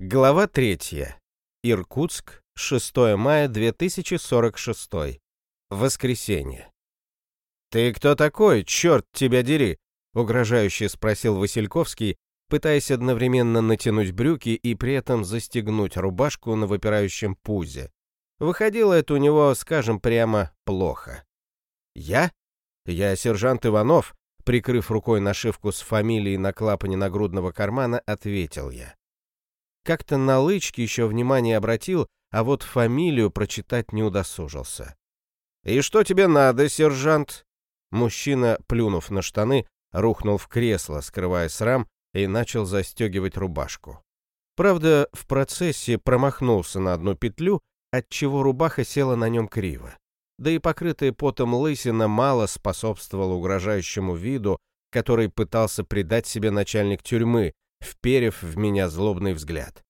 Глава 3. Иркутск, 6 мая 2046. Воскресенье. «Ты кто такой, черт тебя дери?» — угрожающе спросил Васильковский, пытаясь одновременно натянуть брюки и при этом застегнуть рубашку на выпирающем пузе. Выходило это у него, скажем прямо, плохо. «Я? Я сержант Иванов», прикрыв рукой нашивку с фамилией на клапане нагрудного кармана, ответил я. Как-то на лычке еще внимание обратил, а вот фамилию прочитать не удосужился. «И что тебе надо, сержант?» Мужчина, плюнув на штаны, рухнул в кресло, скрывая срам, и начал застегивать рубашку. Правда, в процессе промахнулся на одну петлю, отчего рубаха села на нем криво. Да и покрытая потом лысина мало способствовала угрожающему виду, который пытался придать себе начальник тюрьмы, вперев в меня злобный взгляд.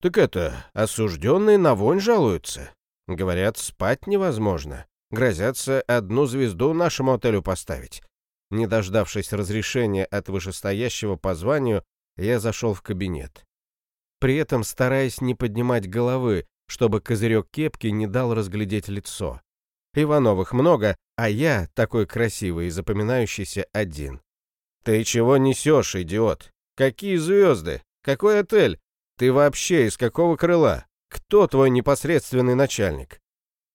«Так это, осужденные на вонь жалуются. Говорят, спать невозможно. Грозятся одну звезду нашему отелю поставить». Не дождавшись разрешения от вышестоящего по званию, я зашел в кабинет. При этом стараясь не поднимать головы, чтобы козырек кепки не дал разглядеть лицо. Ивановых много, а я, такой красивый и запоминающийся, один. «Ты чего несешь, идиот?» Какие звезды? Какой отель? Ты вообще из какого крыла? Кто твой непосредственный начальник?»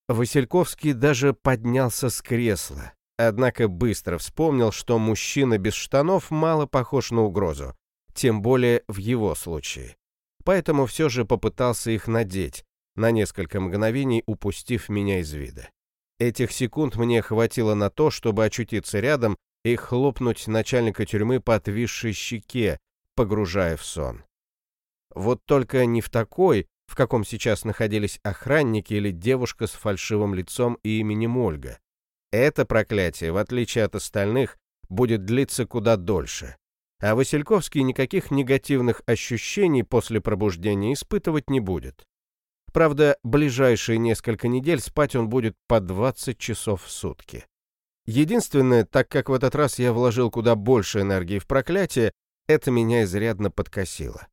Васильковский даже поднялся с кресла, однако быстро вспомнил, что мужчина без штанов мало похож на угрозу, тем более в его случае. Поэтому все же попытался их надеть, на несколько мгновений упустив меня из вида. Этих секунд мне хватило на то, чтобы очутиться рядом и хлопнуть начальника тюрьмы по отвисшей щеке, погружая в сон. Вот только не в такой, в каком сейчас находились охранники или девушка с фальшивым лицом и именем Ольга. Это проклятие, в отличие от остальных, будет длиться куда дольше. А Васильковский никаких негативных ощущений после пробуждения испытывать не будет. Правда, ближайшие несколько недель спать он будет по 20 часов в сутки. Единственное, так как в этот раз я вложил куда больше энергии в проклятие, это меня изрядно подкосило.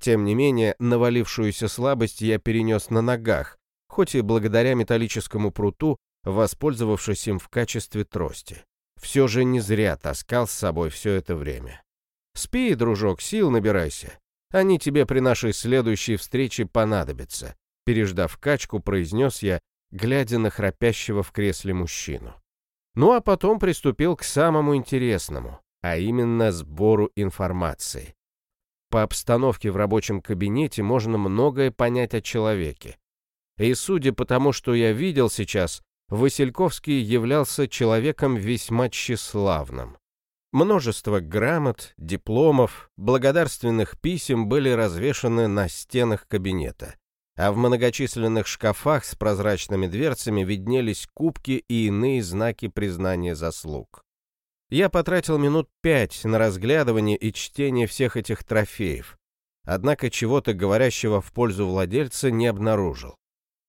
Тем не менее, навалившуюся слабость я перенес на ногах, хоть и благодаря металлическому пруту, воспользовавшись им в качестве трости. Все же не зря таскал с собой все это время. Спи, дружок, сил набирайся. Они тебе при нашей следующей встрече понадобятся, переждав качку, произнес я, глядя на храпящего в кресле мужчину. Ну а потом приступил к самому интересному а именно сбору информации. По обстановке в рабочем кабинете можно многое понять о человеке. И судя по тому, что я видел сейчас, Васильковский являлся человеком весьма тщеславным. Множество грамот, дипломов, благодарственных писем были развешаны на стенах кабинета, а в многочисленных шкафах с прозрачными дверцами виднелись кубки и иные знаки признания заслуг. Я потратил минут пять на разглядывание и чтение всех этих трофеев, однако чего-то говорящего в пользу владельца не обнаружил.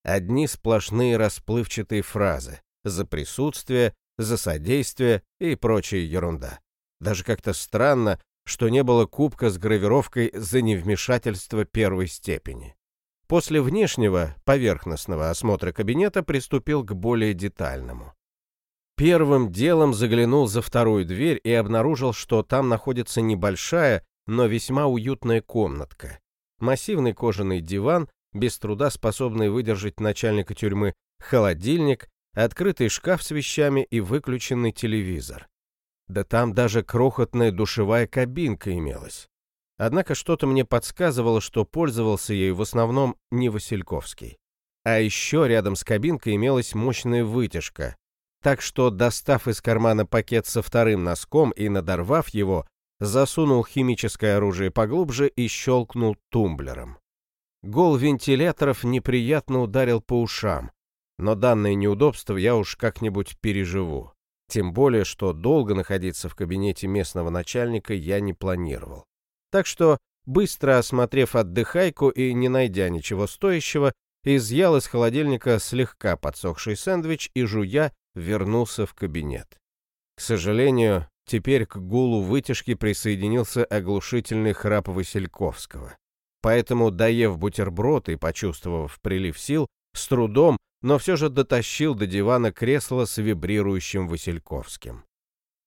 Одни сплошные расплывчатые фразы «за присутствие», «за содействие» и прочая ерунда. Даже как-то странно, что не было кубка с гравировкой «за невмешательство первой степени». После внешнего, поверхностного осмотра кабинета приступил к более детальному. Первым делом заглянул за вторую дверь и обнаружил, что там находится небольшая, но весьма уютная комнатка. Массивный кожаный диван, без труда способный выдержать начальника тюрьмы, холодильник, открытый шкаф с вещами и выключенный телевизор. Да там даже крохотная душевая кабинка имелась. Однако что-то мне подсказывало, что пользовался ею в основном не Васильковский. А еще рядом с кабинкой имелась мощная вытяжка, так что, достав из кармана пакет со вторым носком и надорвав его, засунул химическое оружие поглубже и щелкнул тумблером. Гол вентиляторов неприятно ударил по ушам, но данное неудобство я уж как-нибудь переживу. Тем более, что долго находиться в кабинете местного начальника я не планировал. Так что, быстро осмотрев отдыхайку и не найдя ничего стоящего, изъял из холодильника слегка подсохший сэндвич и, жуя, вернулся в кабинет. К сожалению, теперь к гулу вытяжки присоединился оглушительный храп Васильковского. Поэтому, доев бутерброд и почувствовав прилив сил, с трудом, но все же дотащил до дивана кресло с вибрирующим Васильковским.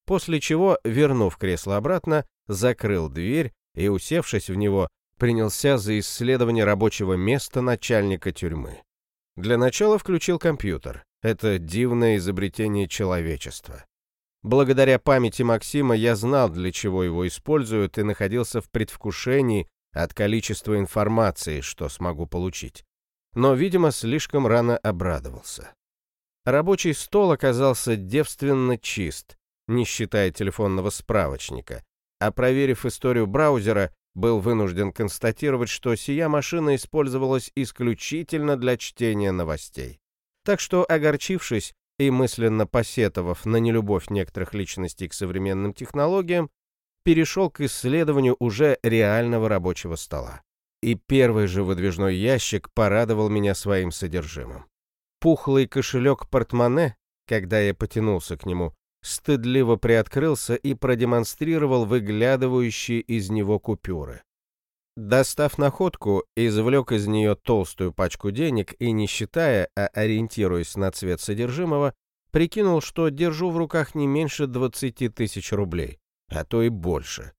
После чего, вернув кресло обратно, закрыл дверь и, усевшись в него, принялся за исследование рабочего места начальника тюрьмы. Для начала включил компьютер. Это дивное изобретение человечества. Благодаря памяти Максима я знал, для чего его используют, и находился в предвкушении от количества информации, что смогу получить. Но, видимо, слишком рано обрадовался. Рабочий стол оказался девственно чист, не считая телефонного справочника, а проверив историю браузера, был вынужден констатировать, что сия машина использовалась исключительно для чтения новостей. Так что, огорчившись и мысленно посетовав на нелюбовь некоторых личностей к современным технологиям, перешел к исследованию уже реального рабочего стола. И первый же выдвижной ящик порадовал меня своим содержимым. Пухлый кошелек портмоне, когда я потянулся к нему, стыдливо приоткрылся и продемонстрировал выглядывающие из него купюры. Достав находку, извлек из нее толстую пачку денег и, не считая, а ориентируясь на цвет содержимого, прикинул, что держу в руках не меньше 20 тысяч рублей, а то и больше.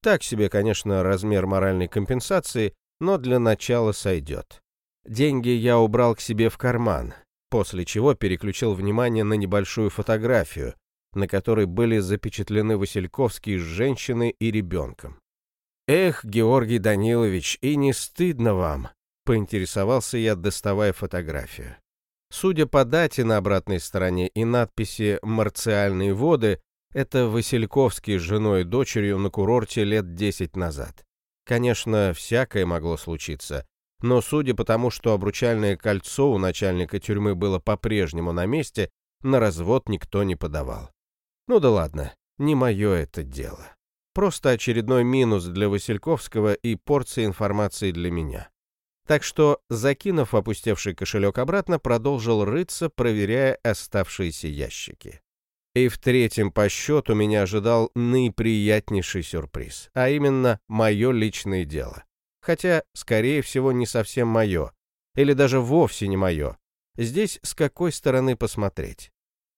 Так себе, конечно, размер моральной компенсации, но для начала сойдет. Деньги я убрал к себе в карман, после чего переключил внимание на небольшую фотографию, на которой были запечатлены Васильковский с женщиной и ребенком. «Эх, Георгий Данилович, и не стыдно вам?» — поинтересовался я, доставая фотографию. Судя по дате на обратной стороне и надписи «Марциальные воды», это Васильковский с женой и дочерью на курорте лет 10 назад. Конечно, всякое могло случиться, но судя по тому, что обручальное кольцо у начальника тюрьмы было по-прежнему на месте, на развод никто не подавал. Ну да ладно, не мое это дело. Просто очередной минус для Васильковского и порция информации для меня. Так что, закинув опустевший кошелек обратно, продолжил рыться, проверяя оставшиеся ящики. И в третьем по счету меня ожидал наиприятнейший сюрприз, а именно мое личное дело. Хотя, скорее всего, не совсем мое, или даже вовсе не мое. Здесь с какой стороны посмотреть.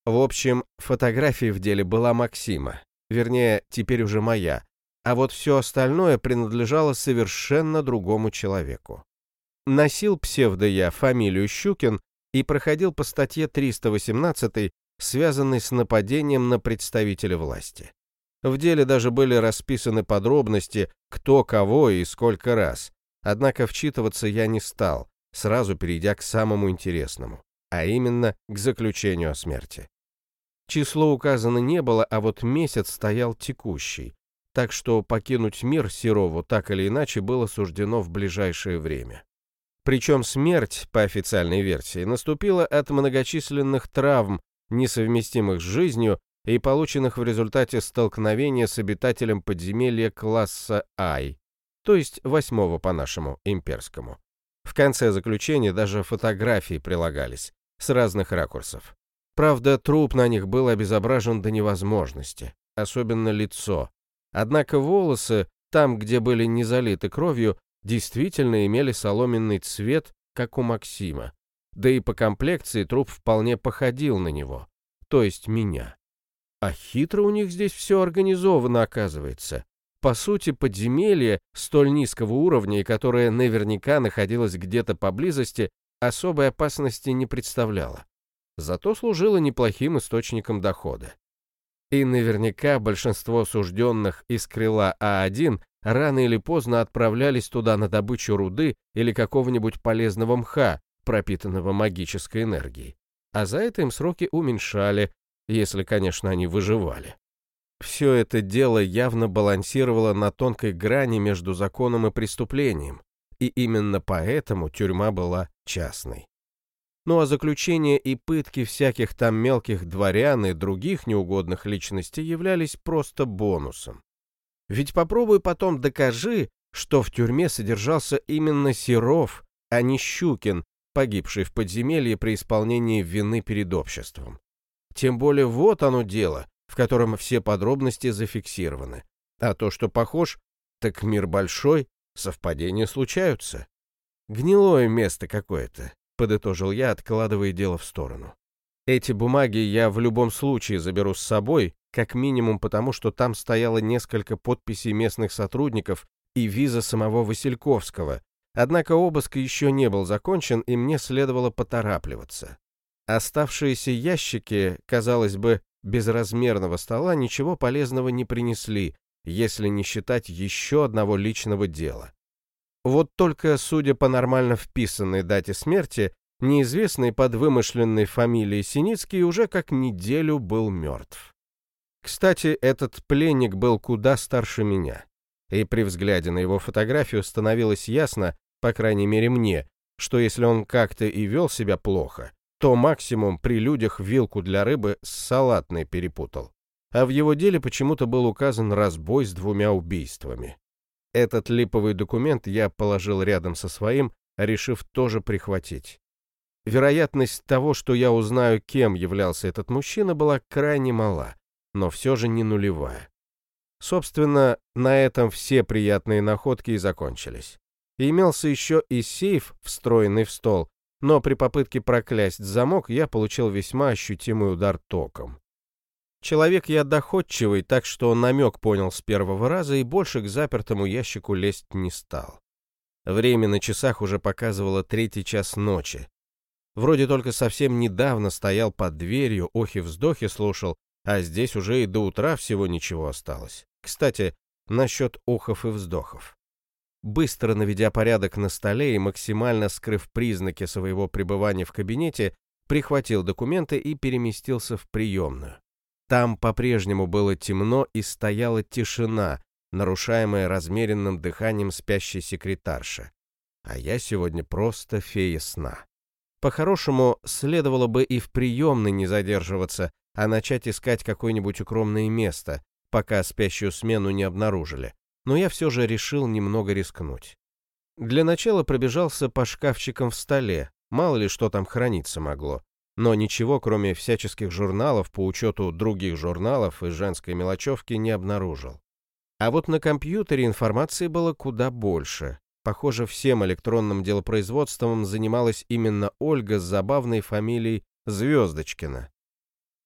В общем, фотография в деле была Максима, вернее, теперь уже моя, а вот все остальное принадлежало совершенно другому человеку. Носил псевдо я фамилию Щукин и проходил по статье 318, связанной с нападением на представителя власти. В деле даже были расписаны подробности, кто кого и сколько раз. Однако вчитываться я не стал, сразу перейдя к самому интересному, а именно к заключению о смерти. Число указано не было, а вот месяц стоял текущий, так что покинуть мир Серову так или иначе было суждено в ближайшее время. Причем смерть, по официальной версии, наступила от многочисленных травм, несовместимых с жизнью и полученных в результате столкновения с обитателем подземелья класса I, то есть восьмого по нашему имперскому. В конце заключения даже фотографии прилагались с разных ракурсов. Правда, труп на них был обезображен до невозможности, особенно лицо. Однако волосы, там, где были не залиты кровью, действительно имели соломенный цвет, как у Максима. Да и по комплекции труп вполне походил на него, то есть меня. А хитро у них здесь все организовано, оказывается. По сути, подземелье столь низкого уровня, которое наверняка находилось где-то поблизости, особой опасности не представляло зато служила неплохим источником дохода. И наверняка большинство осужденных из крыла А1 рано или поздно отправлялись туда на добычу руды или какого-нибудь полезного мха, пропитанного магической энергией. А за это им сроки уменьшали, если, конечно, они выживали. Все это дело явно балансировало на тонкой грани между законом и преступлением, и именно поэтому тюрьма была частной. Ну а заключение и пытки всяких там мелких дворян и других неугодных личностей являлись просто бонусом. Ведь попробуй потом докажи, что в тюрьме содержался именно Серов, а не Щукин, погибший в подземелье при исполнении вины перед обществом. Тем более вот оно дело, в котором все подробности зафиксированы. А то, что похож, так мир большой, Совпадения случаются. Гнилое место какое-то, подытожил я, откладывая дело в сторону. Эти бумаги я в любом случае заберу с собой, как минимум потому, что там стояло несколько подписей местных сотрудников и виза самого Васильковского, однако обыск еще не был закончен, и мне следовало поторапливаться. Оставшиеся ящики, казалось бы, безразмерного стола ничего полезного не принесли, если не считать еще одного личного дела. Вот только, судя по нормально вписанной дате смерти, неизвестный под вымышленной фамилией Синицкий уже как неделю был мертв. Кстати, этот пленник был куда старше меня, и при взгляде на его фотографию становилось ясно, по крайней мере мне, что если он как-то и вел себя плохо, то максимум при людях вилку для рыбы с салатной перепутал. А в его деле почему-то был указан разбой с двумя убийствами. Этот липовый документ я положил рядом со своим, решив тоже прихватить. Вероятность того, что я узнаю, кем являлся этот мужчина, была крайне мала, но все же не нулевая. Собственно, на этом все приятные находки и закончились. И имелся еще и сейф, встроенный в стол, но при попытке проклясть замок я получил весьма ощутимый удар током. Человек я доходчивый, так что намек понял с первого раза и больше к запертому ящику лезть не стал. Время на часах уже показывало третий час ночи. Вроде только совсем недавно стоял под дверью, охи-вздохи слушал, а здесь уже и до утра всего ничего осталось. Кстати, насчет охов и вздохов. Быстро наведя порядок на столе и максимально скрыв признаки своего пребывания в кабинете, прихватил документы и переместился в приемную. Там по-прежнему было темно и стояла тишина, нарушаемая размеренным дыханием спящей секретарши. А я сегодня просто фея сна. По-хорошему, следовало бы и в приемной не задерживаться, а начать искать какое-нибудь укромное место, пока спящую смену не обнаружили но я все же решил немного рискнуть. Для начала пробежался по шкафчикам в столе, мало ли что там храниться могло, но ничего, кроме всяческих журналов по учету других журналов и женской мелочевки, не обнаружил. А вот на компьютере информации было куда больше. Похоже, всем электронным делопроизводством занималась именно Ольга с забавной фамилией Звездочкина.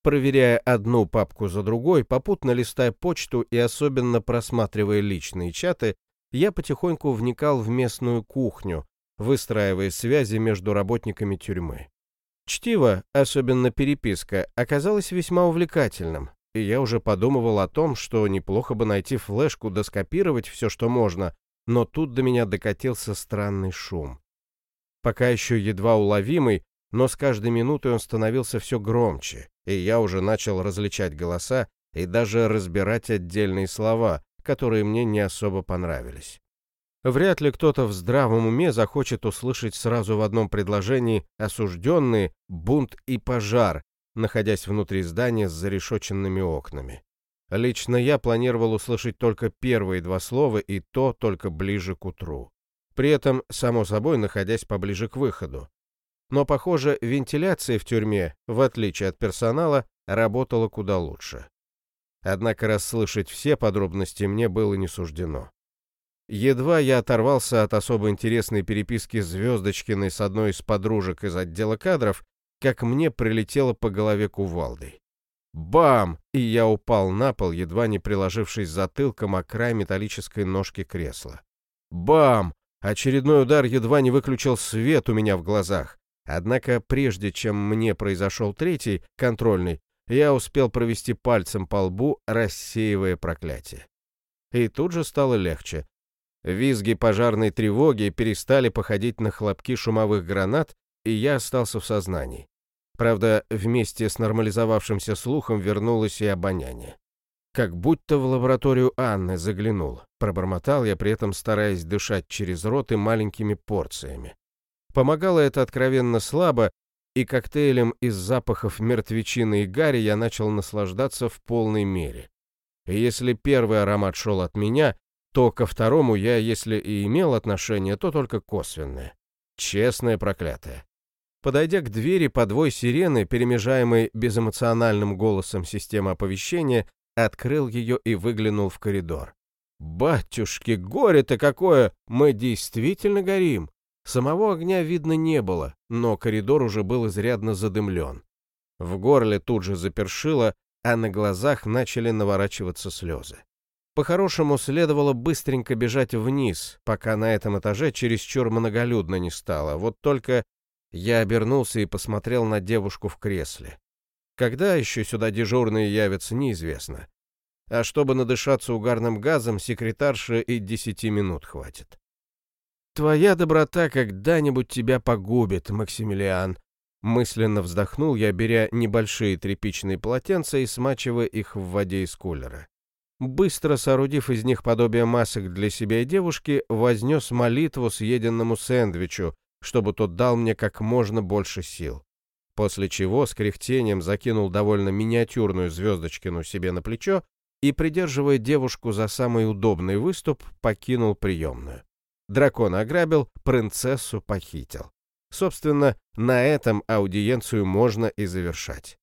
Проверяя одну папку за другой, попутно листая почту и особенно просматривая личные чаты, я потихоньку вникал в местную кухню, выстраивая связи между работниками тюрьмы. Чтиво, особенно переписка, оказалось весьма увлекательным, и я уже подумывал о том, что неплохо бы найти флешку да скопировать все, что можно, но тут до меня докатился странный шум. Пока еще едва уловимый, но с каждой минутой он становился все громче, и я уже начал различать голоса и даже разбирать отдельные слова, которые мне не особо понравились. Вряд ли кто-то в здравом уме захочет услышать сразу в одном предложении осужденные, бунт и пожар, находясь внутри здания с зарешоченными окнами. Лично я планировал услышать только первые два слова и то только ближе к утру. При этом, само собой, находясь поближе к выходу но, похоже, вентиляция в тюрьме, в отличие от персонала, работала куда лучше. Однако расслышать все подробности мне было не суждено. Едва я оторвался от особо интересной переписки Звездочкиной с одной из подружек из отдела кадров, как мне прилетело по голове кувалдой. Бам! И я упал на пол, едва не приложившись затылком о край металлической ножки кресла. Бам! Очередной удар едва не выключил свет у меня в глазах. Однако прежде чем мне произошел третий, контрольный, я успел провести пальцем по лбу, рассеивая проклятие. И тут же стало легче. Визги пожарной тревоги перестали походить на хлопки шумовых гранат, и я остался в сознании. Правда, вместе с нормализовавшимся слухом вернулось и обоняние. Как будто в лабораторию Анны заглянул. Пробормотал я, при этом стараясь дышать через рот и маленькими порциями. Помогало это откровенно слабо, и коктейлем из запахов мертвечины и гари я начал наслаждаться в полной мере. Если первый аромат шел от меня, то ко второму я, если и имел отношение, то только косвенное. Честное проклятое. Подойдя к двери подвой сирены, перемежаемой безэмоциональным голосом системы оповещения, открыл ее и выглянул в коридор. Батюшки, горе-то какое! Мы действительно горим. Самого огня видно не было, но коридор уже был изрядно задымлен. В горле тут же запершило, а на глазах начали наворачиваться слезы. По-хорошему, следовало быстренько бежать вниз, пока на этом этаже чересчур многолюдно не стало. Вот только я обернулся и посмотрел на девушку в кресле. Когда еще сюда дежурные явятся, неизвестно. А чтобы надышаться угарным газом, секретарши и десяти минут хватит. «Твоя доброта когда-нибудь тебя погубит, Максимилиан», Мысленно вздохнул я, беря небольшие тряпичные полотенца и смачивая их в воде из кулера. Быстро соорудив из них подобие масок для себя и девушки, вознес молитву съеденному сэндвичу, чтобы тот дал мне как можно больше сил. После чего с кряхтением закинул довольно миниатюрную звездочкину себе на плечо и, придерживая девушку за самый удобный выступ, покинул приемную. Дракон ограбил, принцессу похитил. Собственно, на этом аудиенцию можно и завершать.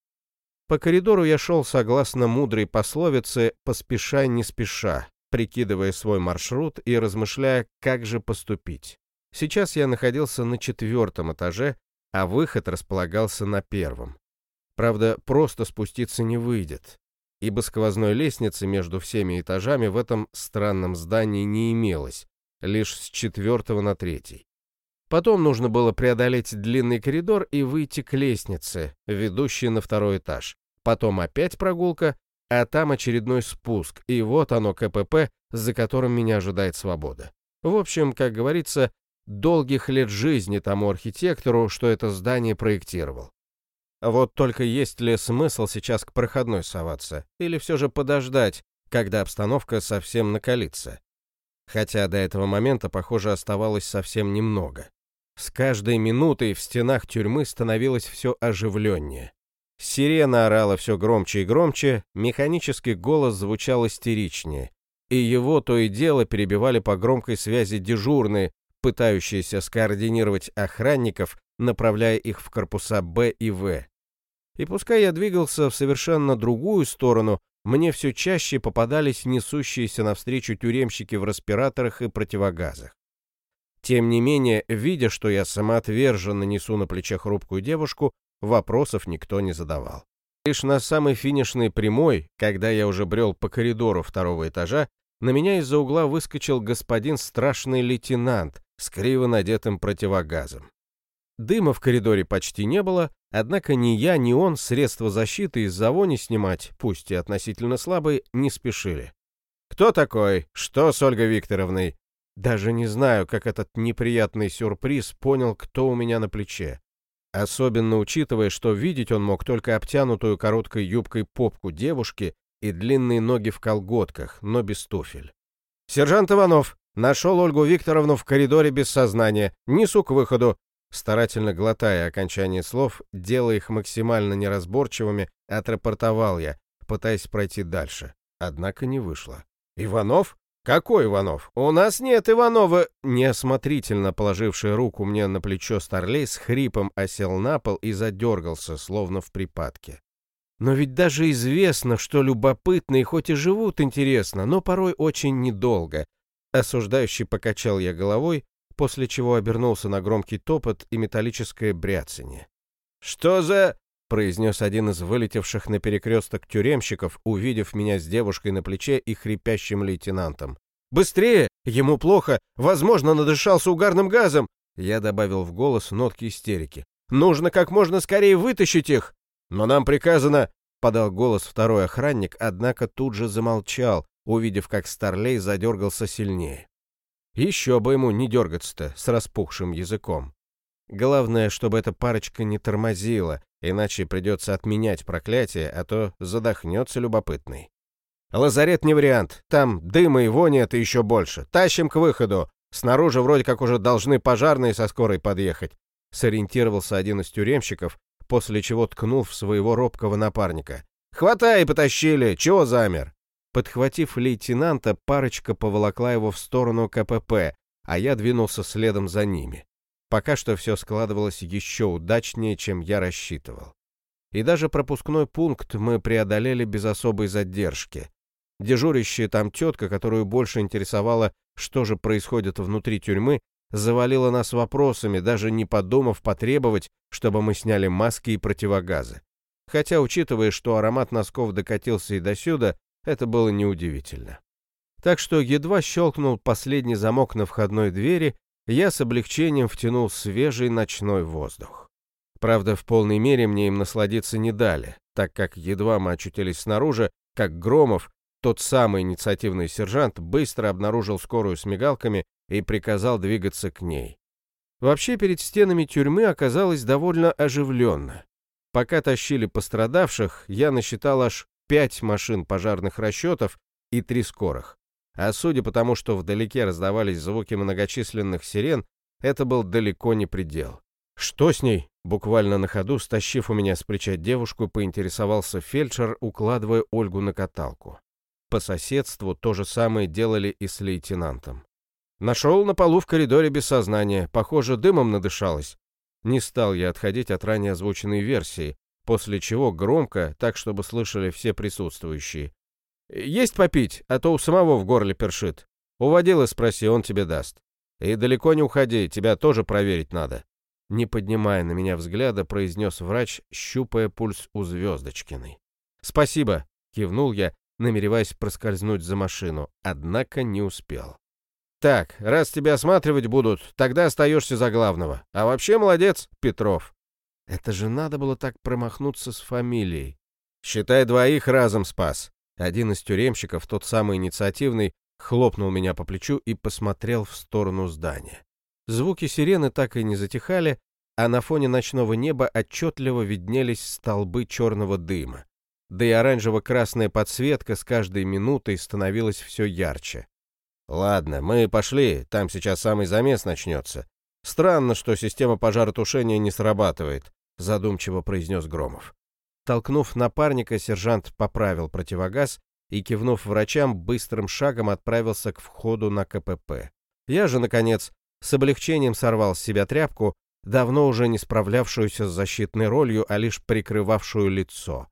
По коридору я шел согласно мудрой пословице «поспешай не спеша», прикидывая свой маршрут и размышляя, как же поступить. Сейчас я находился на четвертом этаже, а выход располагался на первом. Правда, просто спуститься не выйдет, ибо сквозной лестницы между всеми этажами в этом странном здании не имелось, лишь с четвертого на третий. Потом нужно было преодолеть длинный коридор и выйти к лестнице, ведущей на второй этаж. Потом опять прогулка, а там очередной спуск, и вот оно КПП, за которым меня ожидает свобода. В общем, как говорится, долгих лет жизни тому архитектору, что это здание проектировал. Вот только есть ли смысл сейчас к проходной соваться, или все же подождать, когда обстановка совсем накалится? Хотя до этого момента, похоже, оставалось совсем немного. С каждой минутой в стенах тюрьмы становилось все оживленнее. Сирена орала все громче и громче, механический голос звучал истеричнее, и его то и дело перебивали по громкой связи дежурные, пытающиеся скоординировать охранников, направляя их в корпуса Б и В. И пускай я двигался в совершенно другую сторону, мне все чаще попадались несущиеся навстречу тюремщики в респираторах и противогазах. Тем не менее, видя, что я самоотверженно несу на плечах хрупкую девушку, вопросов никто не задавал. Лишь на самой финишной прямой, когда я уже брел по коридору второго этажа, на меня из-за угла выскочил господин страшный лейтенант с криво надетым противогазом. Дыма в коридоре почти не было, однако ни я, ни он средства защиты из-за вони снимать, пусть и относительно слабые, не спешили. «Кто такой? Что с Ольгой Викторовной?» Даже не знаю, как этот неприятный сюрприз понял, кто у меня на плече. Особенно учитывая, что видеть он мог только обтянутую короткой юбкой попку девушки и длинные ноги в колготках, но без туфель. «Сержант Иванов! Нашел Ольгу Викторовну в коридоре без сознания. Несу к выходу!» Старательно глотая окончание слов, делая их максимально неразборчивыми, отрапортовал я, пытаясь пройти дальше. Однако не вышло. «Иванов? «Какой Иванов? У нас нет Иванова!» Неосмотрительно положивший руку мне на плечо Старлей с хрипом осел на пол и задергался, словно в припадке. Но ведь даже известно, что любопытные хоть и живут интересно, но порой очень недолго. Осуждающий покачал я головой, после чего обернулся на громкий топот и металлическое бряцание. «Что за...» — произнес один из вылетевших на перекресток тюремщиков, увидев меня с девушкой на плече и хрипящим лейтенантом. «Быстрее! Ему плохо! Возможно, надышался угарным газом!» Я добавил в голос нотки истерики. «Нужно как можно скорее вытащить их!» «Но нам приказано...» — подал голос второй охранник, однако тут же замолчал, увидев, как Старлей задергался сильнее. Еще бы ему не дергаться-то с распухшим языком. Главное, чтобы эта парочка не тормозила, иначе придется отменять проклятие, а то задохнется любопытный. Лазарет не вариант, там дыма и вони это еще больше. Тащим к выходу. Снаружи вроде как уже должны пожарные со скорой подъехать. Сориентировался один из тюремщиков, после чего ткнул в своего робкого напарника. «Хватай, потащили! Чего замер?» Подхватив лейтенанта, парочка поволокла его в сторону КПП, а я двинулся следом за ними. Пока что все складывалось еще удачнее, чем я рассчитывал. И даже пропускной пункт мы преодолели без особой задержки. Дежурящая там тетка, которую больше интересовало, что же происходит внутри тюрьмы, завалила нас вопросами, даже не подумав потребовать, чтобы мы сняли маски и противогазы. Хотя, учитывая, что аромат носков докатился и досюда, это было неудивительно. Так что едва щелкнул последний замок на входной двери, я с облегчением втянул свежий ночной воздух. Правда, в полной мере мне им насладиться не дали, так как едва мы очутились снаружи, как Громов, тот самый инициативный сержант, быстро обнаружил скорую с мигалками и приказал двигаться к ней. Вообще перед стенами тюрьмы оказалось довольно оживленно. Пока тащили пострадавших, я насчитал аж пять машин пожарных расчетов и три скорых. А судя по тому, что вдалеке раздавались звуки многочисленных сирен, это был далеко не предел. «Что с ней?» Буквально на ходу, стащив у меня с плеча девушку, поинтересовался фельдшер, укладывая Ольгу на каталку. По соседству то же самое делали и с лейтенантом. Нашел на полу в коридоре без сознания, похоже, дымом надышалась. Не стал я отходить от ранее озвученной версии, после чего громко, так чтобы слышали все присутствующие. «Есть попить, а то у самого в горле першит. Уводил и спроси, он тебе даст. И далеко не уходи, тебя тоже проверить надо». Не поднимая на меня взгляда, произнес врач, щупая пульс у Звездочкиной. «Спасибо», — кивнул я, намереваясь проскользнуть за машину, однако не успел. «Так, раз тебя осматривать будут, тогда остаешься за главного. А вообще молодец, Петров». Это же надо было так промахнуться с фамилией. Считай, двоих разом спас. Один из тюремщиков, тот самый инициативный, хлопнул меня по плечу и посмотрел в сторону здания. Звуки сирены так и не затихали, а на фоне ночного неба отчетливо виднелись столбы черного дыма да и оранжево-красная подсветка с каждой минутой становилась все ярче. «Ладно, мы пошли, там сейчас самый замес начнется. Странно, что система пожаротушения не срабатывает», — задумчиво произнес Громов. Толкнув напарника, сержант поправил противогаз и, кивнув врачам, быстрым шагом отправился к входу на КПП. Я же, наконец, с облегчением сорвал с себя тряпку, давно уже не справлявшуюся с защитной ролью, а лишь прикрывавшую лицо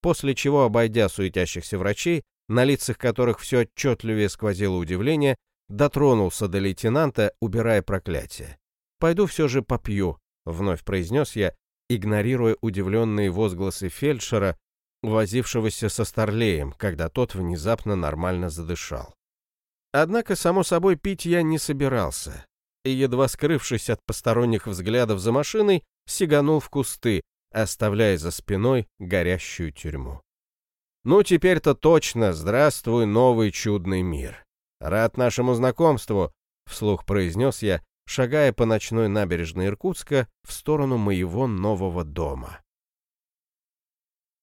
после чего, обойдя суетящихся врачей, на лицах которых все отчетливее сквозило удивление, дотронулся до лейтенанта, убирая проклятие. «Пойду все же попью», — вновь произнес я, игнорируя удивленные возгласы фельдшера, возившегося со Старлеем, когда тот внезапно нормально задышал. Однако, само собой, пить я не собирался, и, едва скрывшись от посторонних взглядов за машиной, сиганул в кусты, оставляя за спиной горящую тюрьму. Ну, теперь-то точно, здравствуй, новый чудный мир. Рад нашему знакомству, вслух произнес я, шагая по ночной набережной Иркутска в сторону моего нового дома.